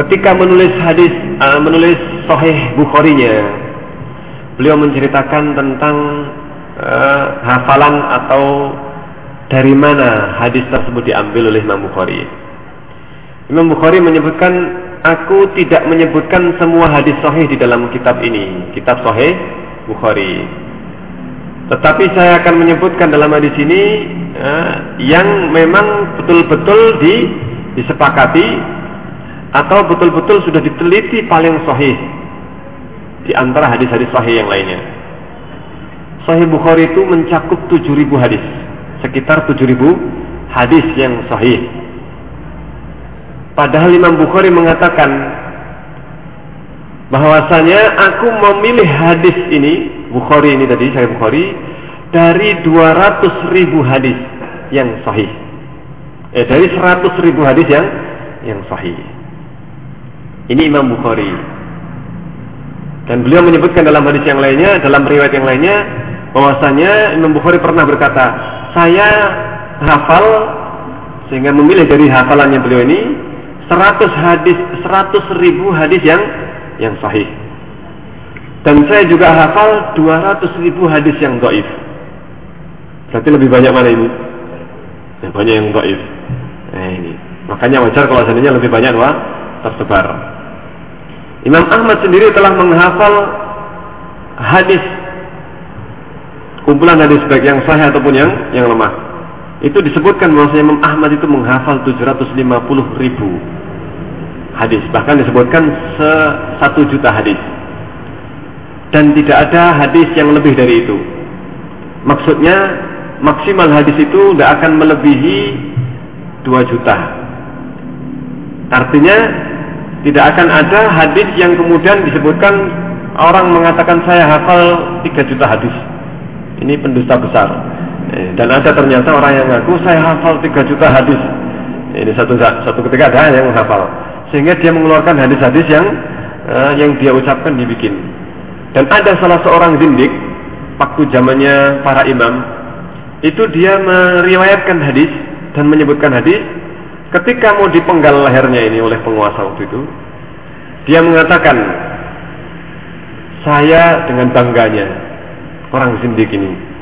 ketika menulis hadis uh, menulis sahih Bukharinya beliau menceritakan tentang uh, hafalan atau dari mana hadis tersebut diambil oleh Imam Bukhari Imam Bukhari menyebutkan aku tidak menyebutkan semua hadis sahih di dalam kitab ini, kitab sahih Bukhari. Tetapi saya akan menyebutkan dalam hadis ini eh, yang memang betul-betul di, disepakati atau betul-betul sudah diteliti paling sahih di antara hadis-hadis sahih yang lainnya. Sahih Bukhari itu mencakup 7000 hadis, sekitar 7000 hadis yang sahih. Padahal Imam Bukhari mengatakan bahwasanya aku memilih hadis ini Bukhari ini tadi saya Bukhari dari 200 ribu hadis yang sahih. Eh dari 100 ribu hadis yang yang sahih. Ini Imam Bukhari. Dan beliau menyebutkan dalam hadis yang lainnya, dalam riwayat yang lainnya, bahwasanya Imam Bukhari pernah berkata, saya hafal sehingga memilih dari hafalannya beliau ini 100 hadis 100 ribu hadis yang yang sahih dan saya juga hafal 200 ribu hadis yang doif berarti lebih banyak mana ini? Ya, banyak yang doif nah, ini. Makanya wajar kalau seandainya lebih banyak wah tersebar. Imam Ahmad sendiri telah menghafal hadis kumpulan hadis baik yang sahih ataupun yang yang lemah. Itu disebutkan bahwa Imam Ahmad itu menghafal 750 ribu hadis. Bahkan disebutkan se satu juta hadis dan tidak ada hadis yang lebih dari itu maksudnya maksimal hadis itu tidak akan melebihi 2 juta artinya tidak akan ada hadis yang kemudian disebutkan orang mengatakan saya hafal 3 juta hadis ini pendusta besar Eh, dan ada ternyata orang yang ngaku saya hafal 3 juta hadis. Ini satu satu ketika ada yang menghafal. Sehingga dia mengeluarkan hadis-hadis yang uh, yang dia ucapkan dibikin. Dan ada salah seorang zindik waktu zamannya para imam itu dia meriwayatkan hadis dan menyebutkan hadis ketika mau dipenggal lehernya ini oleh penguasa waktu itu. Dia mengatakan saya dengan bangganya orang zindik ini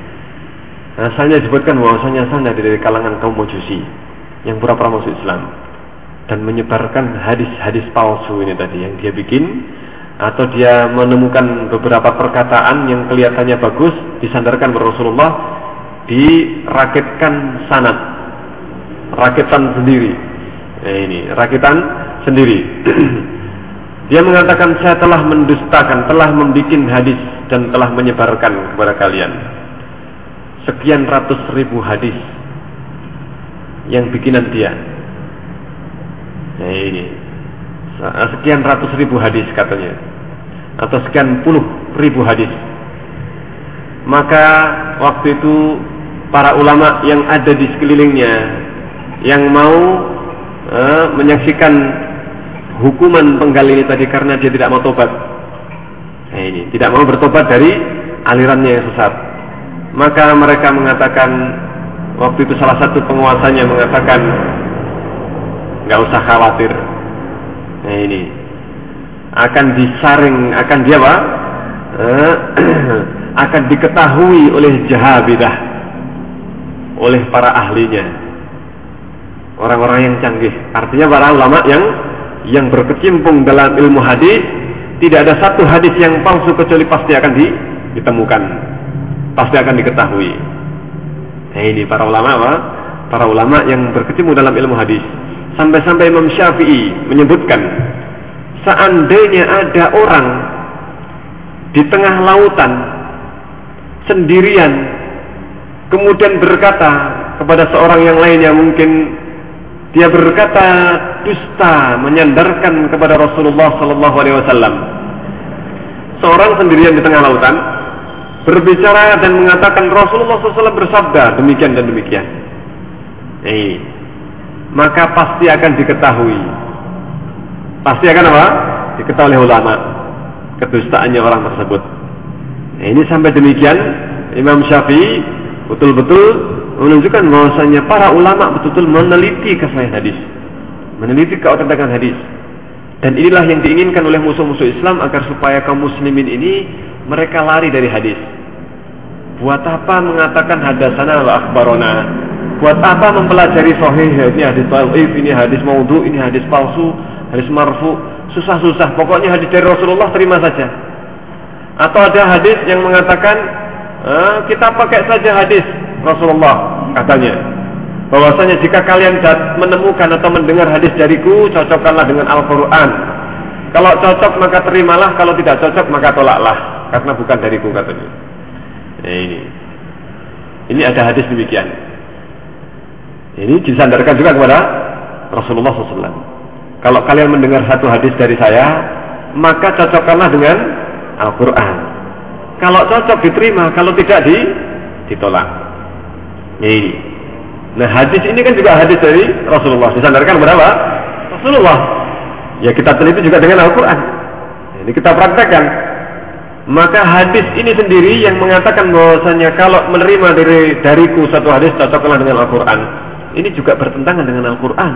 Asalnya disebutkan bahwasanya asalnya dari kalangan kaum Majusi yang pura-pura masuk Islam dan menyebarkan hadis-hadis palsu ini tadi yang dia bikin atau dia menemukan beberapa perkataan yang kelihatannya bagus disandarkan kepada Rasulullah dirakitkan sanat rakitan sendiri. Nah, ini rakitan sendiri. Dia mengatakan saya telah mendustakan telah membuat hadis dan telah menyebarkan kepada kalian. Sekian ratus ribu hadis yang bikinan dia. Nah ini sekian ratus ribu hadis katanya atau sekian puluh ribu hadis. Maka waktu itu para ulama yang ada di sekelilingnya yang mau uh, menyaksikan hukuman penggal ini tadi karena dia tidak mau tobat. Nah ini tidak mau bertobat dari alirannya yang sesat maka mereka mengatakan Waktu itu salah satu penguasanya mengatakan nggak usah khawatir. Nah ini akan disaring, akan dia apa? Eh, akan diketahui oleh jahabidah, oleh para ahlinya, orang-orang yang canggih. Artinya para ulama yang yang berkecimpung dalam ilmu hadis, tidak ada satu hadis yang palsu kecuali pasti akan ditemukan, pasti akan diketahui. Nah ini para ulama apa? Para ulama yang berkecimpung dalam ilmu hadis. Sampai-sampai Imam Syafi'i menyebutkan, seandainya ada orang di tengah lautan sendirian, kemudian berkata kepada seorang yang lainnya mungkin dia berkata dusta menyandarkan kepada Rasulullah Sallallahu Alaihi Wasallam. Seorang sendirian di tengah lautan berbicara dan mengatakan Rasulullah SAW bersabda demikian dan demikian. Eh, maka pasti akan diketahui. Pasti akan apa? Diketahui oleh ulama kedustaannya orang tersebut. Nah, ini sampai demikian Imam Syafi'i betul-betul menunjukkan bahwasanya para ulama betul-betul meneliti kesahihan hadis, meneliti keautentikan hadis. Dan inilah yang diinginkan oleh musuh-musuh Islam agar supaya kaum muslimin ini mereka lari dari hadis. Buat apa mengatakan hadasana wa akhbarona? Buat apa mempelajari sahih ini hadis dhaif, ini hadis maudhu, ini hadis palsu, hadis marfu, susah-susah. Pokoknya hadis dari Rasulullah terima saja. Atau ada hadis yang mengatakan eh, kita pakai saja hadis Rasulullah katanya. Bahwasanya jika kalian menemukan atau mendengar hadis dariku, cocokkanlah dengan Al-Qur'an. Kalau cocok maka terimalah, kalau tidak cocok maka tolaklah karena bukan dariku katanya. Nah, ini. Ini ada hadis demikian. Ini disandarkan juga kepada Rasulullah SAW. Kalau kalian mendengar satu hadis dari saya, maka cocokkanlah dengan Al-Quran. Kalau cocok diterima, kalau tidak di, ditolak. Ini. Nah hadis ini kan juga hadis dari Rasulullah. Disandarkan kepada apa? Rasulullah. Ya kita teliti juga dengan Al-Quran. Ini kita praktekkan. Maka hadis ini sendiri yang mengatakan bahwasanya kalau menerima dari dariku satu hadis cocoklah dengan Al-Quran ini juga bertentangan dengan Al-Quran.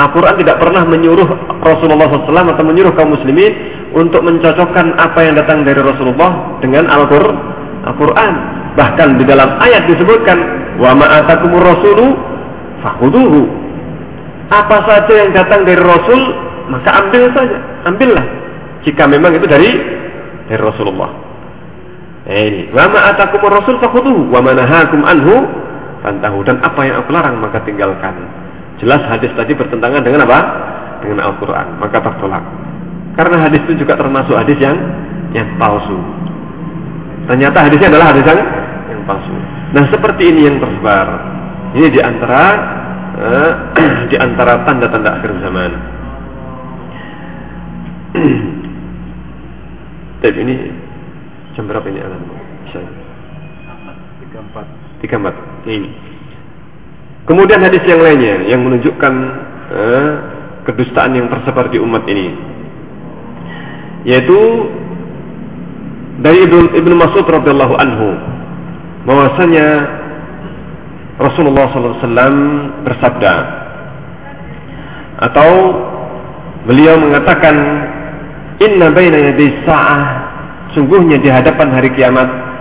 Al-Quran tidak pernah menyuruh Rasulullah SAW atau menyuruh kaum muslimin untuk mencocokkan apa yang datang dari Rasulullah dengan Al-Quran. Bahkan di dalam ayat disebutkan, wa ma'atakumur rasulu fakuduhu. Apa saja yang datang dari Rasul, maka ambil saja, ambillah. Jika memang itu dari dari Rasulullah. Ini, wa ma'atakumur rasul fakuduhu, wa manahakum anhu fantahu dan apa yang aku larang maka tinggalkan. Jelas hadis tadi bertentangan dengan apa? Dengan Al-Qur'an, maka tertolak. Karena hadis itu juga termasuk hadis yang yang palsu. Ternyata hadisnya adalah hadis yang yang palsu. Nah, seperti ini yang tersebar. Ini di antara eh, di antara tanda-tanda akhir zaman. Tapi ini jam berapa ini alam? Bisa. 34 tiga empat ini. Kemudian hadis yang lainnya yang menunjukkan eh, kedustaan yang tersebar di umat ini, yaitu dari Ibnu, Mas'ud radhiyallahu anhu bahwasanya Rasulullah SAW bersabda atau beliau mengatakan inna baina yaday sa'ah sungguhnya di hadapan hari kiamat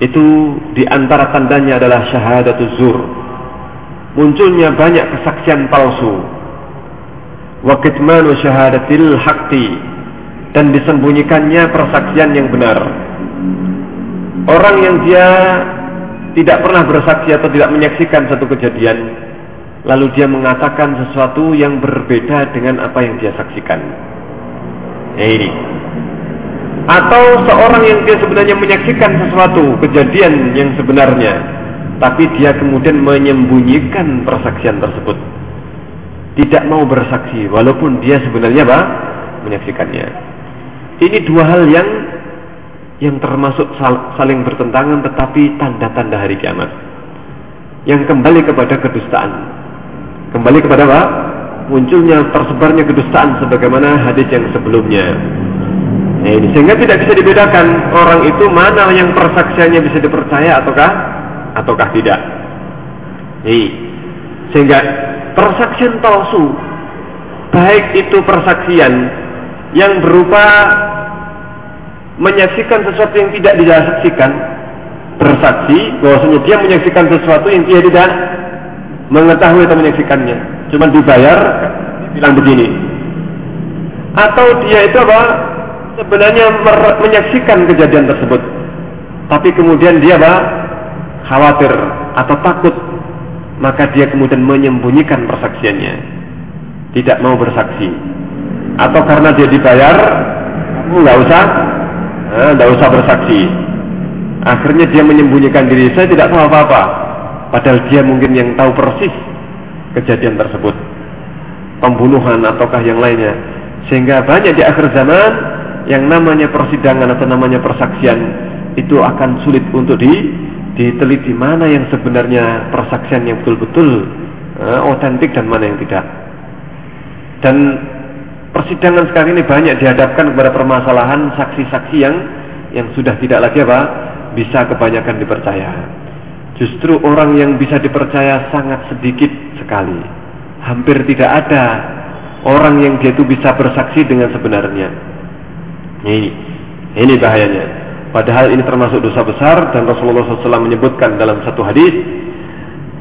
itu di antara tandanya adalah syahadatul zur. Munculnya banyak kesaksian palsu. Wa kitmanu syahadatil haqqi dan disembunyikannya persaksian yang benar. Orang yang dia tidak pernah bersaksi atau tidak menyaksikan satu kejadian, lalu dia mengatakan sesuatu yang berbeda dengan apa yang dia saksikan. Ya ini atau seorang yang dia sebenarnya menyaksikan sesuatu kejadian yang sebenarnya tapi dia kemudian menyembunyikan persaksian tersebut. Tidak mau bersaksi walaupun dia sebenarnya apa? Menyaksikannya. Ini dua hal yang yang termasuk saling bertentangan tetapi tanda-tanda hari kiamat. Yang kembali kepada kedustaan. Kembali kepada apa? Munculnya tersebarnya kedustaan sebagaimana hadis yang sebelumnya ini sehingga tidak bisa dibedakan orang itu mana yang persaksiannya bisa dipercaya ataukah ataukah tidak. Nih. Sehingga persaksian palsu baik itu persaksian yang berupa menyaksikan sesuatu yang tidak disaksikan bersaksi bahwasanya dia menyaksikan sesuatu yang dia tidak mengetahui atau menyaksikannya cuma dibayar bilang begini atau dia itu apa sebenarnya menyaksikan kejadian tersebut tapi kemudian dia apa khawatir atau takut maka dia kemudian menyembunyikan persaksiannya tidak mau bersaksi atau karena dia dibayar nggak usah eh, usah bersaksi. Akhirnya dia menyembunyikan diri. Saya tidak tahu apa-apa. Padahal dia mungkin yang tahu persis kejadian tersebut. Pembunuhan ataukah yang lainnya. Sehingga banyak di akhir zaman yang namanya persidangan atau namanya persaksian itu akan sulit untuk di, diteliti mana yang sebenarnya persaksian yang betul-betul uh, otentik dan mana yang tidak. Dan persidangan sekarang ini banyak dihadapkan kepada permasalahan saksi-saksi yang yang sudah tidak lagi apa bisa kebanyakan dipercaya. Justru orang yang bisa dipercaya sangat sedikit sekali. Hampir tidak ada orang yang dia itu bisa bersaksi dengan sebenarnya. Ini, ini bahayanya. Padahal ini termasuk dosa besar dan Rasulullah SAW menyebutkan dalam satu hadis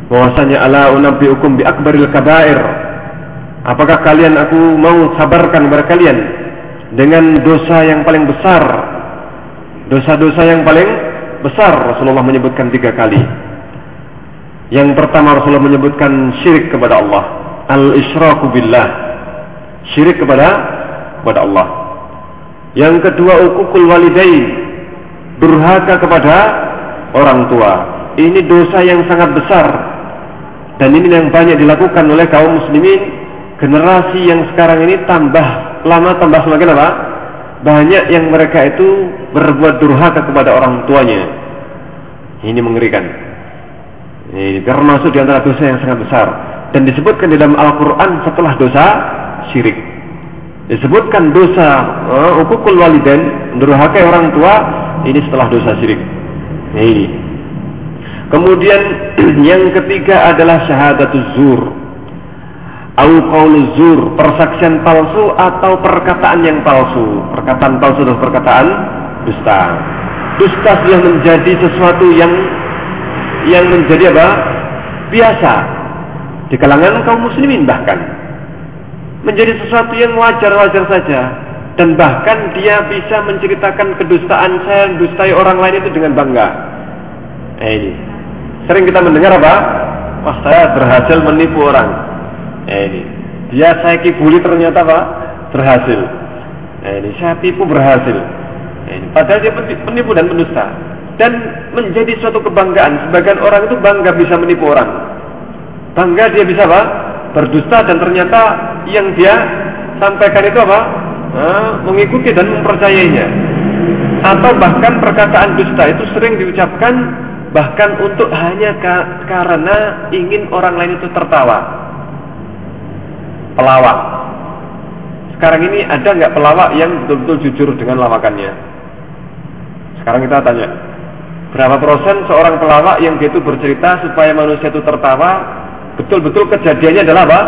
bahwasanya ala unabbiukum bi akbaril kabair Apakah kalian aku mau sabarkan kepada kalian dengan dosa yang paling besar? Dosa-dosa yang paling besar Rasulullah menyebutkan tiga kali. Yang pertama Rasulullah menyebutkan syirik kepada Allah, al-isyraku billah. Syirik kepada kepada Allah. Yang kedua ukukul walidain, durhaka kepada orang tua. Ini dosa yang sangat besar dan ini yang banyak dilakukan oleh kaum muslimin generasi yang sekarang ini tambah lama tambah semakin apa? Banyak yang mereka itu berbuat durhaka kepada orang tuanya. Ini mengerikan. Ini termasuk di antara dosa yang sangat besar dan disebutkan di dalam Al-Qur'an setelah dosa syirik. Disebutkan dosa uh, ukukul waliden, durhaka orang tua ini setelah dosa syirik. Ini. Kemudian yang ketiga adalah syahadatuz zur au zur, persaksian palsu atau perkataan yang palsu. Perkataan palsu adalah perkataan dusta. Dusta sudah menjadi sesuatu yang yang menjadi apa? Biasa di kalangan kaum muslimin bahkan menjadi sesuatu yang wajar-wajar saja dan bahkan dia bisa menceritakan kedustaan saya dustai orang lain itu dengan bangga. Eh ini sering kita mendengar apa? Wah saya berhasil menipu orang Eh, ini dia saya kibuli ternyata pak berhasil. Eh, ini saya tipu berhasil. Eh, ini. Padahal dia penipu dan pendusta dan menjadi suatu kebanggaan. Sebagian orang itu bangga bisa menipu orang. Bangga dia bisa apa? Berdusta dan ternyata yang dia sampaikan itu apa? Nah, mengikuti dan mempercayainya. Atau bahkan perkataan dusta itu sering diucapkan bahkan untuk hanya karena ingin orang lain itu tertawa pelawak. Sekarang ini ada nggak pelawak yang betul-betul jujur dengan lawakannya? Sekarang kita tanya, berapa persen seorang pelawak yang dia itu bercerita supaya manusia itu tertawa, betul-betul kejadiannya adalah apa?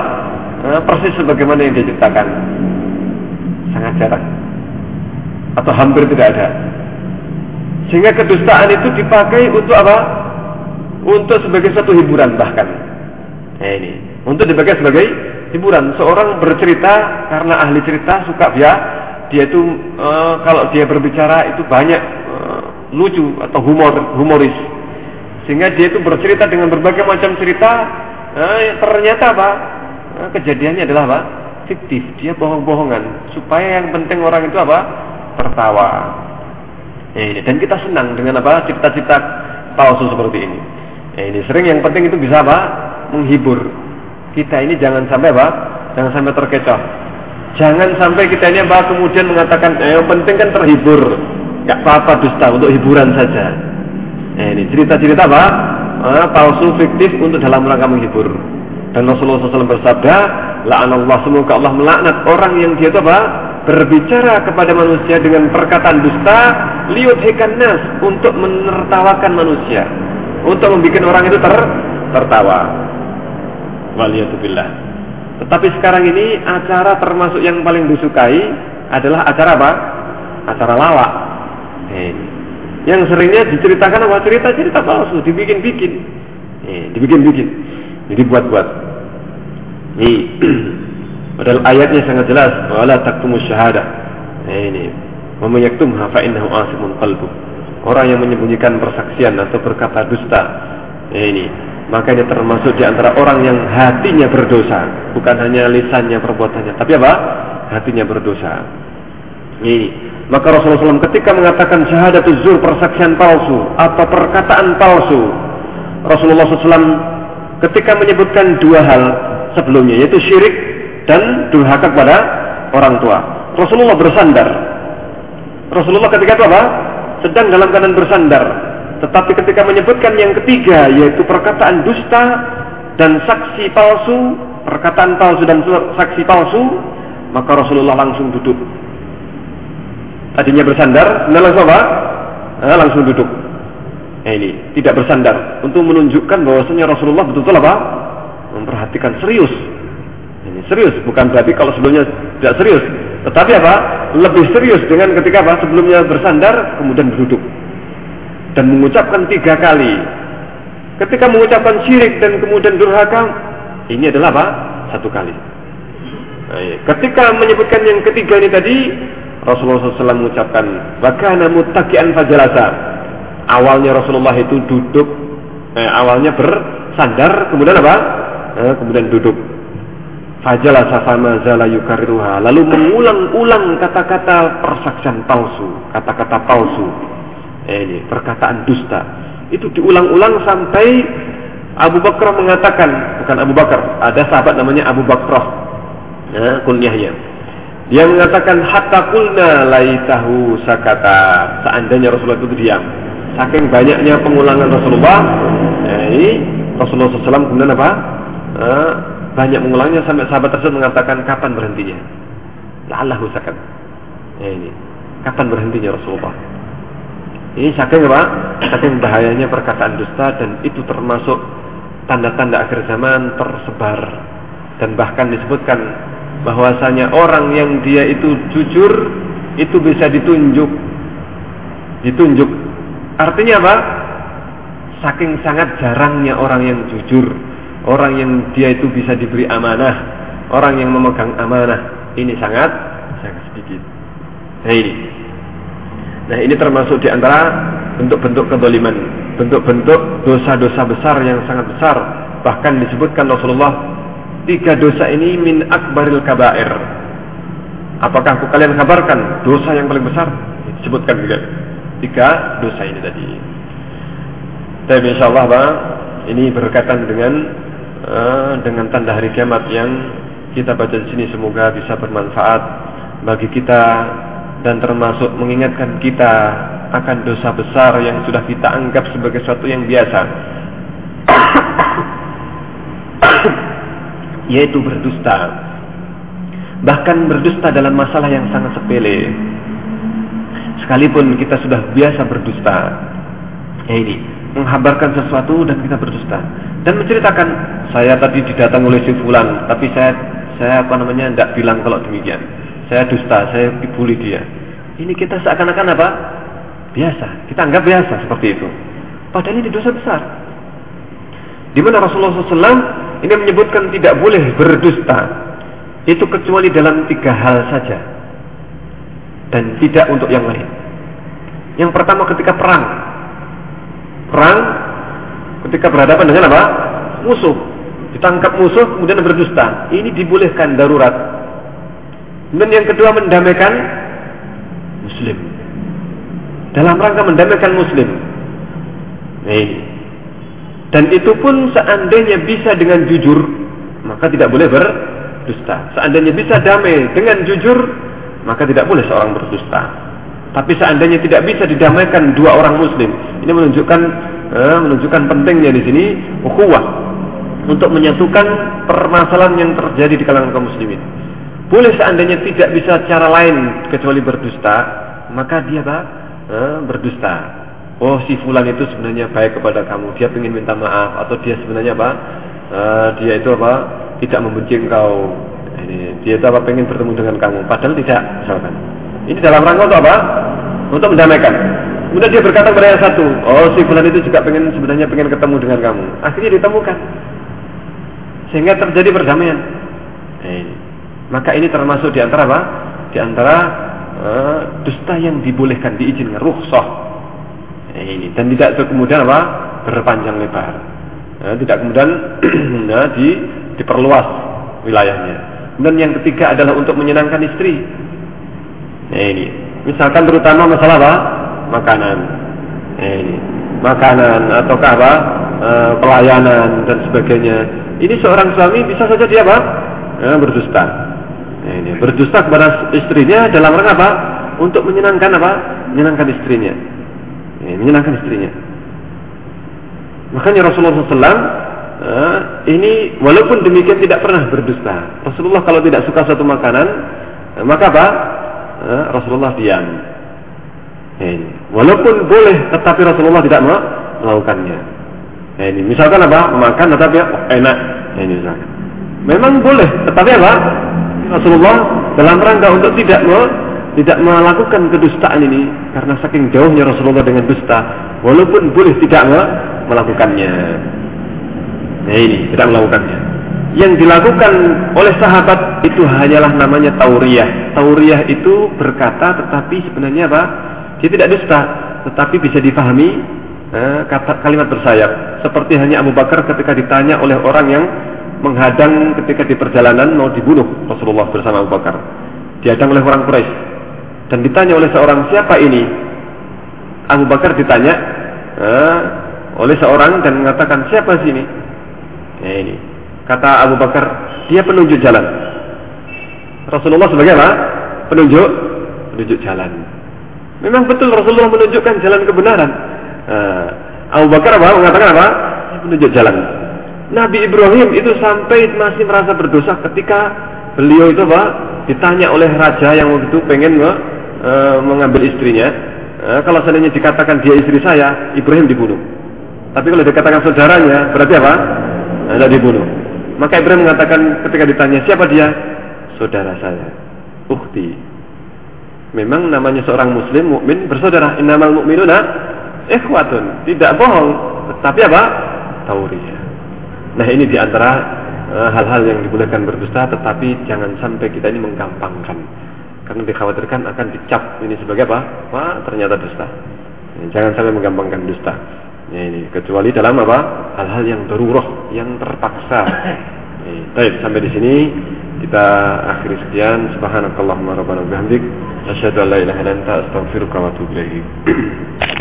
Nah, persis sebagaimana yang dia ceritakan. Sangat jarang. Atau hampir tidak ada. Sehingga kedustaan itu dipakai untuk apa? Untuk sebagai satu hiburan bahkan. Nah ini. Untuk dipakai sebagai hiburan. Seorang bercerita karena ahli cerita suka dia dia itu e, kalau dia berbicara itu banyak e, lucu atau humor humoris. Sehingga dia itu bercerita dengan berbagai macam cerita e, ternyata apa? E, kejadiannya adalah apa? fiktif. Dia bohong-bohongan supaya yang penting orang itu apa? tertawa. ini dan kita senang dengan apa? cerita-cerita palsu seperti ini. ini sering yang penting itu bisa apa? menghibur kita ini jangan sampai apa? Jangan sampai terkecoh. Jangan sampai kita ini apa kemudian mengatakan eh, yang penting kan terhibur. Gak apa-apa dusta untuk hiburan saja. Eh, ini cerita-cerita apa? Eh, palsu fiktif untuk dalam rangka menghibur. Dan Rasulullah SAW bersabda, Allah semoga Allah melaknat orang yang dia apa? Berbicara kepada manusia dengan perkataan dusta, liut nas untuk menertawakan manusia, untuk membuat orang itu ter tertawa. Waliyatubillah. Tetapi sekarang ini acara termasuk yang paling disukai adalah acara apa? Acara lawak. Eh, yang seringnya diceritakan apa? Cerita-cerita palsu, dibikin-bikin. Eh, dibikin-bikin. Jadi buat-buat. Ini padahal ayatnya sangat jelas, wala taktumus syahadah. Eh, ini. Wa may yaktumha fa innahu asimun qalbu. Orang yang menyembunyikan persaksian atau berkata dusta. Eh, ini makanya termasuk di antara orang yang hatinya berdosa, bukan hanya lisannya perbuatannya, tapi apa? Hatinya berdosa. Ini. Maka Rasulullah SAW ketika mengatakan syahadat zur persaksian palsu atau perkataan palsu, Rasulullah SAW ketika menyebutkan dua hal sebelumnya yaitu syirik dan durhaka kepada orang tua. Rasulullah bersandar. Rasulullah ketika itu apa? Sedang dalam keadaan bersandar. Tetapi ketika menyebutkan yang ketiga yaitu perkataan dusta dan saksi palsu, perkataan palsu dan saksi palsu, maka Rasulullah langsung duduk Tadinya bersandar, nah langsung apa? Nah, langsung duduk. Nah, ini tidak bersandar untuk menunjukkan bahwasanya Rasulullah betul-betul apa? Memperhatikan serius. Ini serius, bukan berarti kalau sebelumnya tidak serius, tetapi apa? Lebih serius dengan ketika apa? Sebelumnya bersandar, kemudian duduk dan mengucapkan tiga kali. Ketika mengucapkan syirik dan kemudian durhaka, ini adalah apa? Satu kali. Nah, iya. Ketika menyebutkan yang ketiga ini tadi, Rasulullah SAW mengucapkan wakana muttaqian fajalasa. Awalnya Rasulullah itu duduk, eh, awalnya bersandar, kemudian apa? Eh, kemudian duduk. Fajalasa sama zala yukarruha. Lalu mengulang-ulang kata-kata persaksian palsu, kata-kata palsu. Eh, ini perkataan dusta. Itu diulang-ulang sampai Abu Bakar mengatakan, bukan Abu Bakar, ada sahabat namanya Abu Bakar, ya, kunyahnya dia mengatakan hatta kulna laitahu sakata. Seandainya Rasulullah itu diam. Saking banyaknya pengulangan Rasulullah, eh, Rasulullah SAW kemudian apa? Eh, banyak mengulangnya sampai sahabat tersebut mengatakan kapan berhentinya? La'allahu sakat. Eh, ini. Kapan berhentinya Rasulullah? Ini saking apa? Saking bahayanya perkataan dusta dan itu termasuk tanda-tanda akhir zaman tersebar dan bahkan disebutkan bahwasanya orang yang dia itu jujur itu bisa ditunjuk ditunjuk artinya apa saking sangat jarangnya orang yang jujur orang yang dia itu bisa diberi amanah orang yang memegang amanah ini sangat sangat sedikit nah ini nah ini termasuk di antara bentuk-bentuk kedoliman bentuk-bentuk dosa-dosa besar yang sangat besar bahkan disebutkan Rasulullah tiga dosa ini min akbaril kabair. Apakah aku kalian kabarkan dosa yang paling besar? Sebutkan juga tiga dosa ini tadi. Tapi insya Allah bang, ini berkaitan dengan uh, dengan tanda hari kiamat yang kita baca di sini semoga bisa bermanfaat bagi kita dan termasuk mengingatkan kita akan dosa besar yang sudah kita anggap sebagai sesuatu yang biasa yaitu berdusta. Bahkan berdusta dalam masalah yang sangat sepele. Sekalipun kita sudah biasa berdusta. Ya ini, menghabarkan sesuatu dan kita berdusta dan menceritakan saya tadi didatang oleh si fulan, tapi saya saya apa namanya tidak bilang kalau demikian. Saya dusta, saya dibully dia. Ini kita seakan-akan apa? Biasa. Kita anggap biasa seperti itu. Padahal ini dosa besar. Di mana Rasulullah SAW ini menyebutkan tidak boleh berdusta itu kecuali dalam tiga hal saja dan tidak untuk yang lain. Yang pertama ketika perang, perang ketika berhadapan dengan apa? Musuh. Ditangkap musuh kemudian berdusta. Ini dibolehkan darurat. Dan yang kedua mendamaikan muslim. Dalam rangka mendamaikan muslim. Ini. Dan itu pun seandainya bisa dengan jujur, maka tidak boleh berdusta. Seandainya bisa damai dengan jujur, maka tidak boleh seorang berdusta. Tapi seandainya tidak bisa didamaikan dua orang muslim, ini menunjukkan eh, menunjukkan pentingnya di sini ukhuwah untuk menyatukan permasalahan yang terjadi di kalangan kaum muslimin. Boleh seandainya tidak bisa cara lain kecuali berdusta, maka dia apa? Eh, berdusta. oh si fulan itu sebenarnya baik kepada kamu, dia ingin minta maaf atau dia sebenarnya apa? Uh, dia itu apa? Tidak membenci engkau. Ini dia itu apa? Pengen bertemu dengan kamu, padahal tidak, misalkan. Ini dalam rangka untuk apa? Untuk mendamaikan. Kemudian dia berkata kepada yang satu, oh si fulan itu juga pengen sebenarnya pengen ketemu dengan kamu. Akhirnya ditemukan, sehingga terjadi perdamaian. Ini. Maka ini termasuk di antara apa? Di antara uh, dusta yang dibolehkan diizinkan rukhsah Nah, ini dan tidak kemudian apa berpanjang lebar. Nah, tidak kemudian nah, di, diperluas wilayahnya. Dan yang ketiga adalah untuk menyenangkan istri. Nah, ini misalkan terutama masalah apa makanan. Ini makanan atau apa e, pelayanan dan sebagainya. Ini seorang suami bisa saja dia apa nah, berdusta. Nah, ini berdusta kepada istrinya dalam rangka apa? Untuk menyenangkan apa? Menyenangkan istrinya ya, menyenangkan istrinya. Makanya Rasulullah SAW uh, eh, ini walaupun demikian tidak pernah berdusta. Rasulullah kalau tidak suka suatu makanan, maka apa? Uh, Rasulullah diam. Ini. Walaupun boleh, tetapi Rasulullah tidak melakukannya. Ya, ini. Misalkan apa? Makan tetapi oh, enak. Ya, ini misalkan. Memang boleh, tetapi apa? Rasulullah dalam rangka untuk tidak mau tidak melakukan kedustaan ini karena saking jauhnya Rasulullah dengan dusta walaupun boleh tidak melakukannya nah ini tidak melakukannya yang dilakukan oleh sahabat itu hanyalah namanya tauriyah tauriyah itu berkata tetapi sebenarnya apa dia tidak dusta tetapi bisa difahami eh, kata kalimat bersayap. Seperti hanya Abu Bakar ketika ditanya oleh orang yang menghadang ketika di perjalanan mau dibunuh Rasulullah bersama Abu Bakar. Dihadang oleh orang Quraisy. Dan ditanya oleh seorang siapa ini? Abu Bakar ditanya eh, oleh seorang dan mengatakan siapa sini? Ya ini. Kata Abu Bakar dia penunjuk jalan. Rasulullah sebagai apa? Penunjuk penunjuk jalan memang betul Rasulullah menunjukkan jalan kebenaran eh, Abu Bakar apa mengatakan apa penunjuk jalan Nabi Ibrahim itu sampai masih merasa berdosa ketika beliau itu apa ditanya oleh raja yang waktu itu pengen e, mengambil istrinya, e, kalau seandainya dikatakan dia istri saya, Ibrahim dibunuh. Tapi kalau dikatakan saudaranya, berarti apa? Tidak dibunuh. Maka Ibrahim mengatakan ketika ditanya siapa dia, saudara saya, ukti. Memang namanya seorang muslim mukmin bersaudara. Innamal mu'minuna ikhwatun. Tidak bohong, tapi apa? Tauriyah. Nah, ini di antara eh, hal-hal yang dibolehkan berdusta tetapi jangan sampai kita ini menggampangkan karena dikhawatirkan akan dicap ini sebagai apa? Wah, ternyata dusta. Jangan sampai menggampangkan dusta. Ya, ini kecuali dalam apa? Hal-hal yang darurat, yang terpaksa. Baik, sampai di sini kita akhiri sekian. Subhanakallahumma rabbana bihamdik, asyhadu an la ilaha illa anta astaghfiruka wa atubu ilaik.